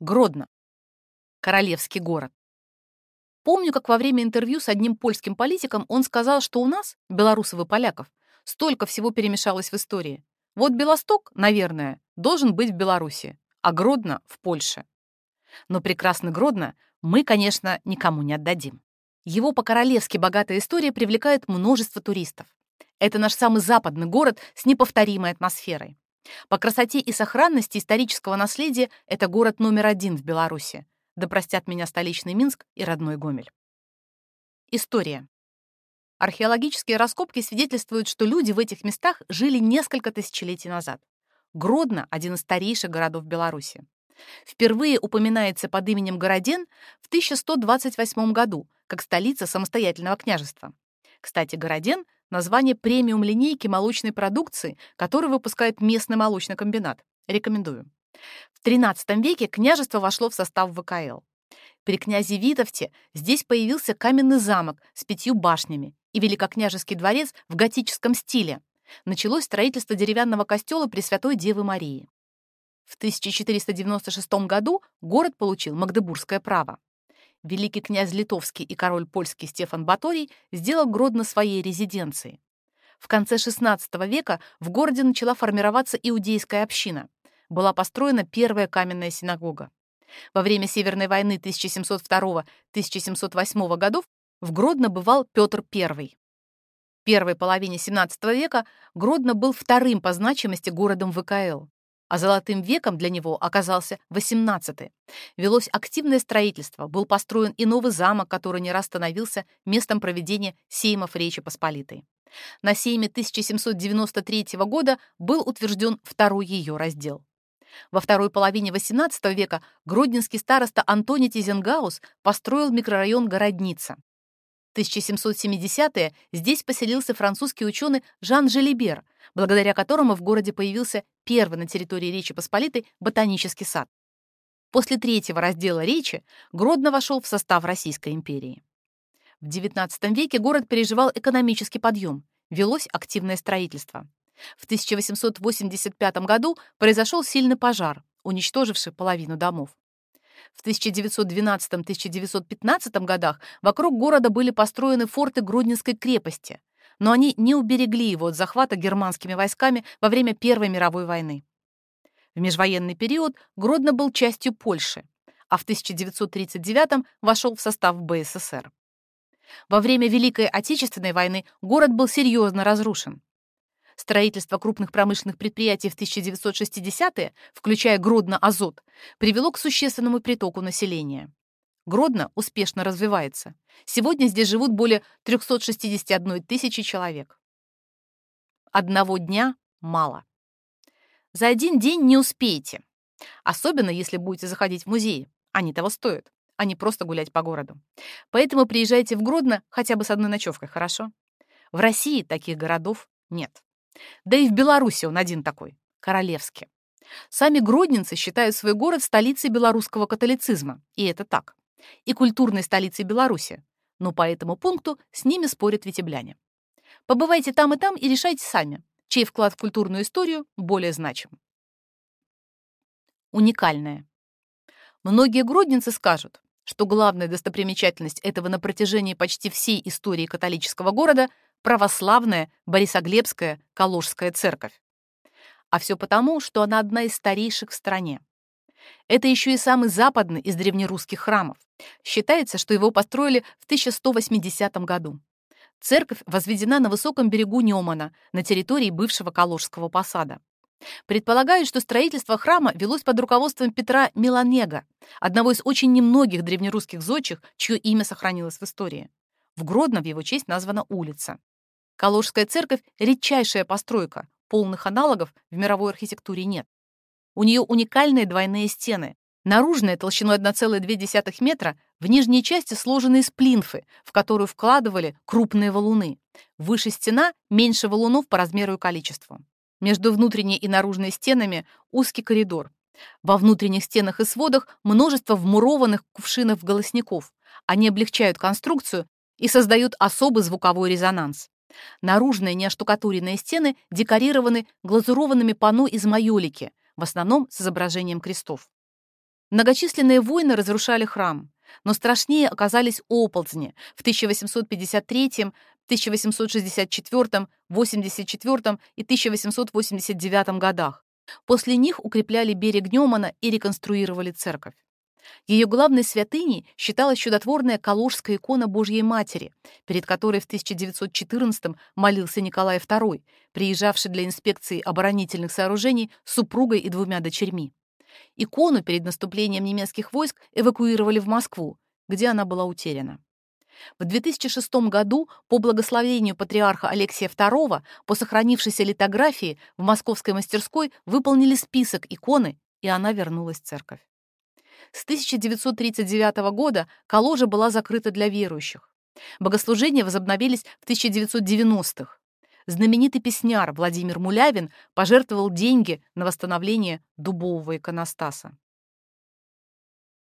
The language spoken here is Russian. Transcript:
Гродно. Королевский город. Помню, как во время интервью с одним польским политиком он сказал, что у нас, белорусов и поляков, столько всего перемешалось в истории. Вот Белосток, наверное, должен быть в Беларуси, а Гродно — в Польше. Но прекрасно Гродно мы, конечно, никому не отдадим. Его по-королевски богатая история привлекает множество туристов. Это наш самый западный город с неповторимой атмосферой. По красоте и сохранности исторического наследия это город номер один в Беларуси. Да простят меня столичный Минск и родной Гомель. История. Археологические раскопки свидетельствуют, что люди в этих местах жили несколько тысячелетий назад. Гродно — один из старейших городов Беларуси. Впервые упоминается под именем Городен в 1128 году, как столица самостоятельного княжества. Кстати, Городен — название премиум-линейки молочной продукции, которую выпускает местный молочный комбинат. Рекомендую. В XIII веке княжество вошло в состав ВКЛ. При князе Витовте здесь появился каменный замок с пятью башнями и великокняжеский дворец в готическом стиле. Началось строительство деревянного костела Пресвятой Девы Марии. В 1496 году город получил магдебургское право. Великий князь Литовский и король польский Стефан Баторий сделал Гродно своей резиденцией. В конце XVI века в городе начала формироваться иудейская община. Была построена первая каменная синагога. Во время Северной войны 1702-1708 годов в Гродно бывал Петр I. В первой половине XVII века Гродно был вторым по значимости городом ВКЛ а золотым веком для него оказался XVIII. Велось активное строительство, был построен и новый замок, который не раз становился местом проведения сеймов Речи Посполитой. На сейме 1793 года был утвержден второй ее раздел. Во второй половине XVIII века гродненский староста Антоний Тизенгаус построил микрорайон Городница. В 1770-е здесь поселился французский ученый Жан Желибер, благодаря которому в городе появился первый на территории Речи Посполитой ботанический сад. После третьего раздела Речи Гродно вошел в состав Российской империи. В XIX веке город переживал экономический подъем, велось активное строительство. В 1885 году произошел сильный пожар, уничтоживший половину домов. В 1912-1915 годах вокруг города были построены форты Гродненской крепости, но они не уберегли его от захвата германскими войсками во время Первой мировой войны. В межвоенный период Гродно был частью Польши, а в 1939 вошел в состав БССР. Во время Великой Отечественной войны город был серьезно разрушен. Строительство крупных промышленных предприятий в 1960-е, включая Гродно-Азот, привело к существенному притоку населения. Гродно успешно развивается. Сегодня здесь живут более 361 тысячи человек. Одного дня мало. За один день не успеете. Особенно, если будете заходить в музеи. Они того стоят, а не просто гулять по городу. Поэтому приезжайте в Гродно хотя бы с одной ночевкой, хорошо? В России таких городов нет. Да и в Беларуси он один такой — Королевский. Сами гродненцы считают свой город столицей белорусского католицизма, и это так, и культурной столицей Беларуси, но по этому пункту с ними спорят витебляне. Побывайте там и там и решайте сами, чей вклад в культурную историю более значим. Уникальное. Многие гродненцы скажут, что главная достопримечательность этого на протяжении почти всей истории католического города православная Борисоглебская Калужская церковь. А все потому, что она одна из старейших в стране. Это еще и самый западный из древнерусских храмов. Считается, что его построили в 1180 году. Церковь возведена на высоком берегу Немана, на территории бывшего Калужского посада. Предполагают, что строительство храма велось под руководством Петра Меланега, одного из очень немногих древнерусских зодчих, чье имя сохранилось в истории. В Гродно в его честь названа улица. Калужская церковь — редчайшая постройка, полных аналогов в мировой архитектуре нет. У нее уникальные двойные стены. Наружная толщиной 1,2 метра, в нижней части сложены из плинфы, в которую вкладывали крупные валуны. Выше стена меньше валунов по размеру и количеству. Между внутренней и наружной стенами узкий коридор. Во внутренних стенах и сводах множество вмурованных кувшинов-голосников. Они облегчают конструкцию и создают особый звуковой резонанс. Наружные неоштукатуренные стены декорированы глазурованными панно из майолики, в основном с изображением крестов. Многочисленные войны разрушали храм, но страшнее оказались оползни в 1853, 1864, 84 и 1889 годах. После них укрепляли берег Немана и реконструировали церковь. Ее главной святыней считалась чудотворная калужская икона Божьей Матери, перед которой в 1914 молился Николай II, приезжавший для инспекции оборонительных сооружений с супругой и двумя дочерьми. Икону перед наступлением немецких войск эвакуировали в Москву, где она была утеряна. В 2006 году по благословению патриарха Алексия II по сохранившейся литографии в московской мастерской выполнили список иконы, и она вернулась в церковь. С 1939 года Каложа была закрыта для верующих. Богослужения возобновились в 1990-х. Знаменитый песняр Владимир Мулявин пожертвовал деньги на восстановление дубового иконостаса.